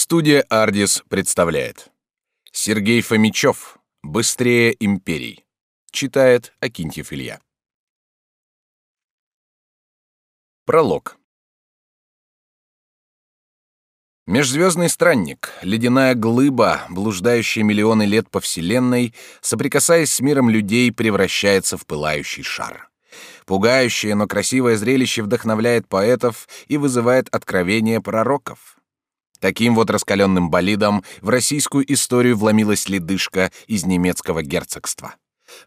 Студия «Ардис» представляет Сергей Фомичев «Быстрее империй» Читает Акинтьев Илья Пролог Межзвездный странник, ледяная глыба, блуждающая миллионы лет по Вселенной, соприкасаясь с миром людей, превращается в пылающий шар. Пугающее, но красивое зрелище вдохновляет поэтов и вызывает откровения пророков. Таким вот раскаленным болидом в российскую историю вломилась ледышка из немецкого герцогства.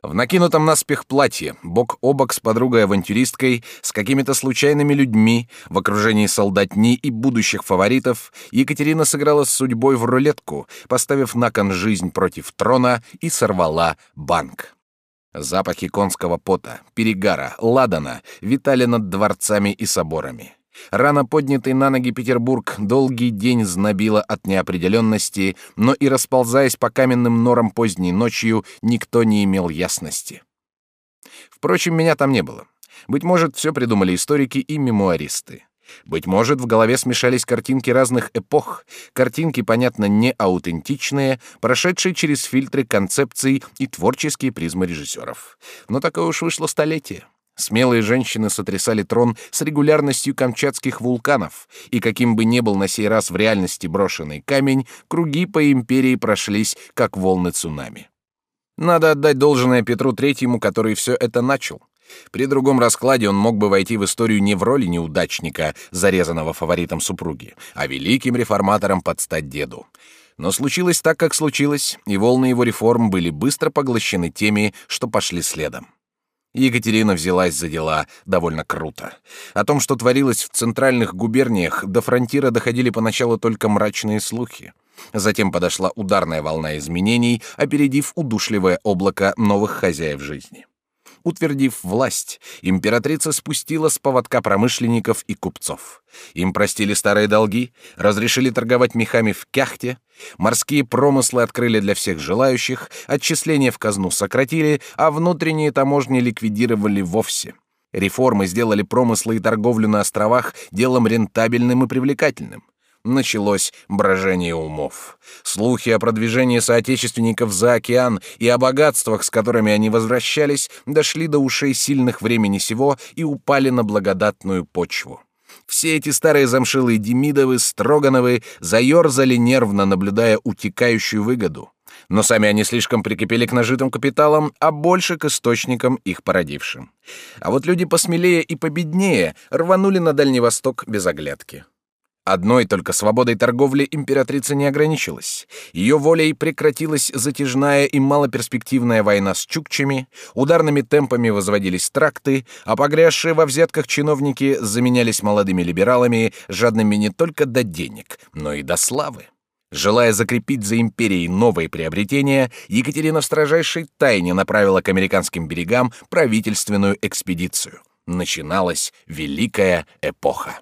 В накинутом наспех платье, бок о бок с подругой-авантюристкой, с какими-то случайными людьми, в окружении солдатни и будущих фаворитов, Екатерина сыграла с судьбой в рулетку, поставив на кон жизнь против трона и сорвала банк. Запахи конского пота, перегара, ладана витали над дворцами и соборами. Рано поднятый на ноги Петербург долгий день знобило от неопределенности, но и расползаясь по каменным норам поздней ночью, никто не имел ясности. Впрочем, меня там не было. Быть может, все придумали историки и мемуаристы. Быть может, в голове смешались картинки разных эпох, картинки, понятно, не аутентичные, прошедшие через фильтры концепций и творческие призмы режиссеров. Но такое уж вышло столетие. Смелые женщины сотрясали трон с регулярностью камчатских вулканов, и каким бы ни был на сей раз в реальности брошенный камень, круги по империи прошлись, как волны цунами. Надо отдать должное Петру Третьему, который все это начал. При другом раскладе он мог бы войти в историю не в роли неудачника, зарезанного фаворитом супруги, а великим реформатором под стать деду. Но случилось так, как случилось, и волны его реформ были быстро поглощены теми, что пошли следом. Екатерина взялась за дела довольно круто. О том, что творилось в центральных губерниях, до фронтира доходили поначалу только мрачные слухи. Затем подошла ударная волна изменений, опередив удушливое облако новых хозяев жизни. Утвердив власть, императрица спустила с поводка промышленников и купцов. Им простили старые долги, разрешили торговать мехами в Кяхте, морские промыслы открыли для всех желающих, отчисления в казну сократили, а внутренние таможни ликвидировали вовсе. Реформы сделали промыслы и торговлю на островах делом рентабельным и привлекательным началось брожение умов. Слухи о продвижении соотечественников за океан и о богатствах, с которыми они возвращались, дошли до ушей сильных времени сего и упали на благодатную почву. Все эти старые замшилые Демидовы, Строгановы заерзали нервно, наблюдая утекающую выгоду. Но сами они слишком прикипели к нажитым капиталам, а больше к источникам их породившим. А вот люди посмелее и победнее рванули на Дальний Восток без оглядки. Одной только свободой торговли императрица не ограничилась. Ее волей прекратилась затяжная и малоперспективная война с чукчами, ударными темпами возводились тракты, а погрязшие во взятках чиновники заменялись молодыми либералами, жадными не только до денег, но и до славы. Желая закрепить за империей новые приобретения, Екатерина в строжайшей тайне направила к американским берегам правительственную экспедицию. Начиналась Великая эпоха.